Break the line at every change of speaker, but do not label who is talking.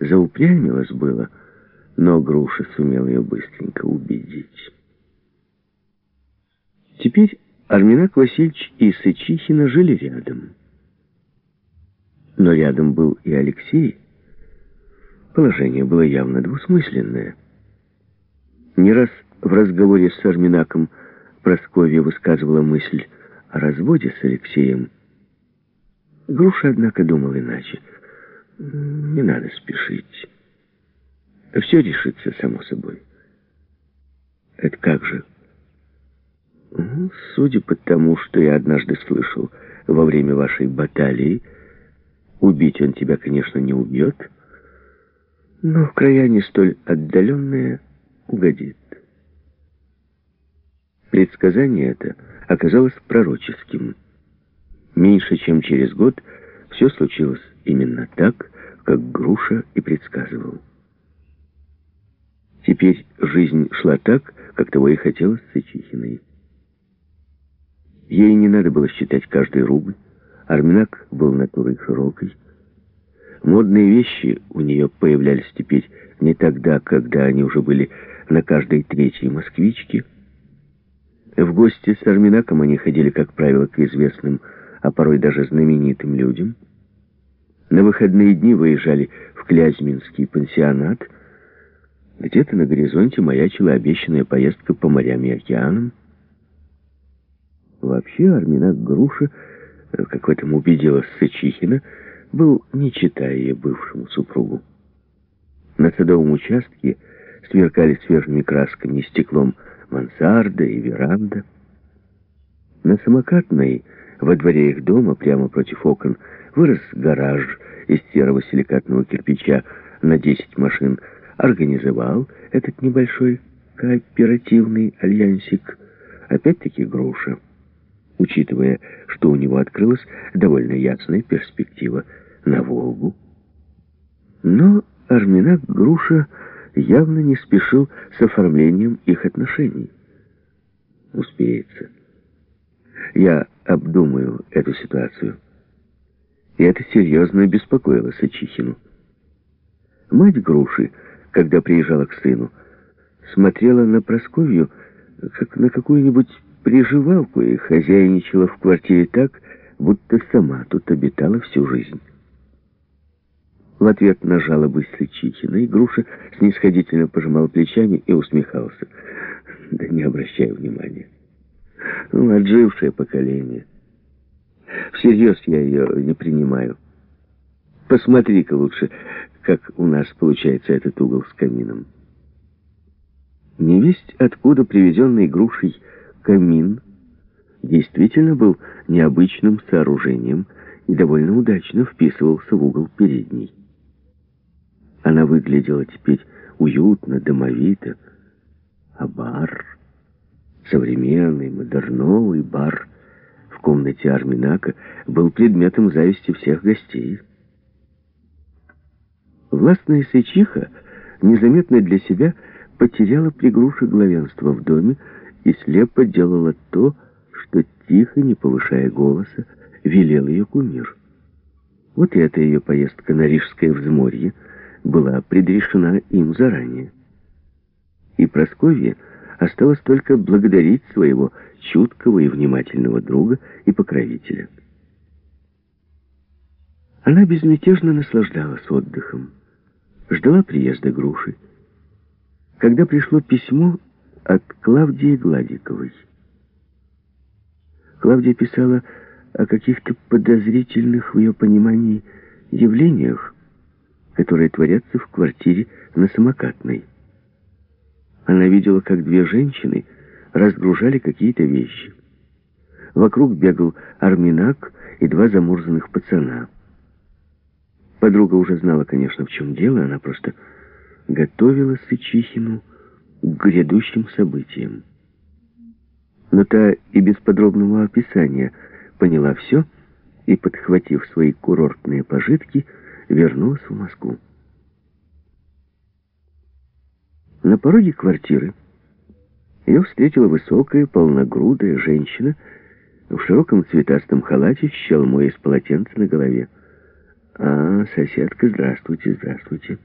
заупрямилась было, но Груша сумел ее быстренько убедить. Теперь Арминак Васильевич и Сычихина жили рядом. Но рядом был и Алексей. Положение было явно двусмысленное. Не раз в разговоре с Арминаком Просковья высказывала мысль о разводе с Алексеем. Груша, однако, думал иначе. Не надо спешить. Все решится само собой. Это как же? Ну, судя по тому, что я однажды слышал во время вашей баталии, убить он тебя, конечно, не убьет, но в края не столь отдаленные угодит. Предсказание это оказалось пророческим. Меньше чем через год все случилось именно так, как Груша и предсказывал. Теперь жизнь шла так, как того и хотелось Сычихиной. Ей не надо было считать каждый рубль. Арминак был натурой широкой. Модные вещи у нее появлялись теперь не тогда, когда они уже были на каждой третьей москвичке. В гости с Арминаком они ходили, как правило, к известным, а порой даже знаменитым людям. На выходные дни выезжали в Клязьминский пансионат. Где-то на горизонте маячила обещанная поездка по морям и океанам. Вообще Арминак Груша, как в этом убедилась Сычихина, был не читая бывшему супругу. На садовом участке сверкали свежими красками и стеклом мансарда и веранда. На самокатной, во дворе их дома, прямо против окон, вырос гараж из серого силикатного кирпича на 10 машин, организовал этот небольшой кооперативный альянсик, опять-таки груша учитывая, что у него открылась довольно ясная перспектива на Волгу. Но Арминак Груша явно не спешил с оформлением их отношений. Успеется. Я обдумаю эту ситуацию. И это серьезно беспокоило Сачихину. Мать Груши, когда приезжала к сыну, смотрела на Просковью, как на какую-нибудь приживалку и хозяйничала в квартире так, будто сама тут обитала всю жизнь. В ответ на жалобы Сычихина Игруша снисходительно пожимал плечами и усмехался. Да не обращай внимания. Ну, отжившее поколение. Всерьез я ее не принимаю. Посмотри-ка лучше, как у нас получается этот угол с камином. Невесть, откуда привезенный грушей камин действительно был необычным сооружением и довольно удачно вписывался в угол передней. Она выглядела теперь уютно, домовито, а бар, современный, модерновый бар в комнате Арминака был предметом зависти всех гостей. Властная Сычиха незаметно для себя потеряла при груше главенство в доме, и слепо делала то, что тихо, не повышая голоса, велел ее кумир. Вот и эта ее поездка на Рижское взморье была предрешена им заранее. И Просковье осталось только благодарить своего чуткого и внимательного друга и покровителя. Она безмятежно наслаждалась отдыхом, ждала приезда груши. Когда пришло письмо, от Клавдии Гладиковой. Клавдия писала о каких-то подозрительных в ее понимании явлениях, которые творятся в квартире на самокатной. Она видела, как две женщины разгружали какие-то вещи. Вокруг бегал арминак и два замурзанных пацана. Подруга уже знала, конечно, в чем дело, она просто готовила Сычихину к грядущим событиям. Но та и без подробного описания поняла все и, подхватив свои курортные пожитки, вернулась в Москву. На пороге квартиры ее встретила высокая, полногрудая женщина в широком цветастом халате с щелмой из полотенца на голове. «А, соседка, здравствуйте, здравствуйте».